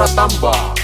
Ratamba.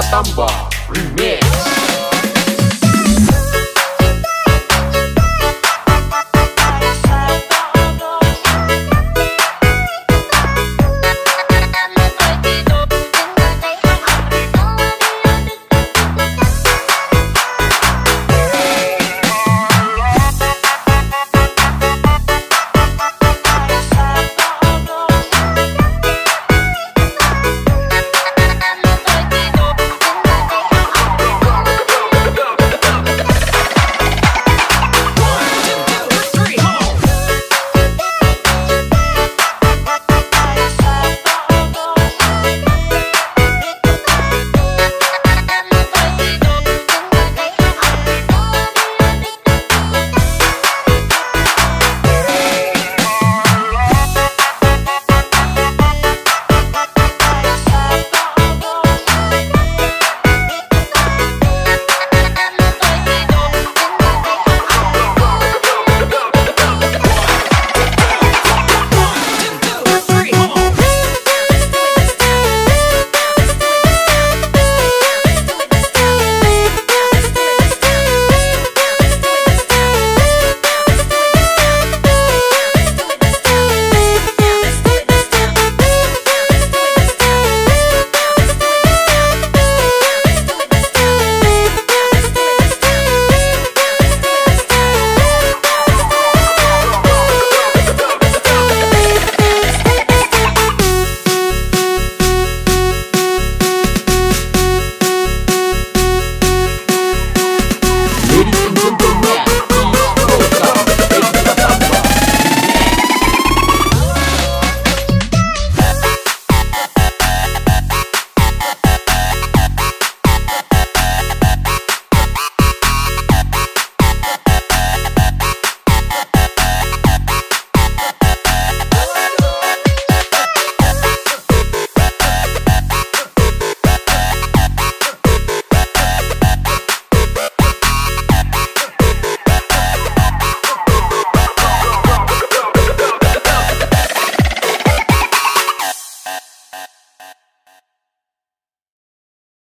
Edi Pratamba Remix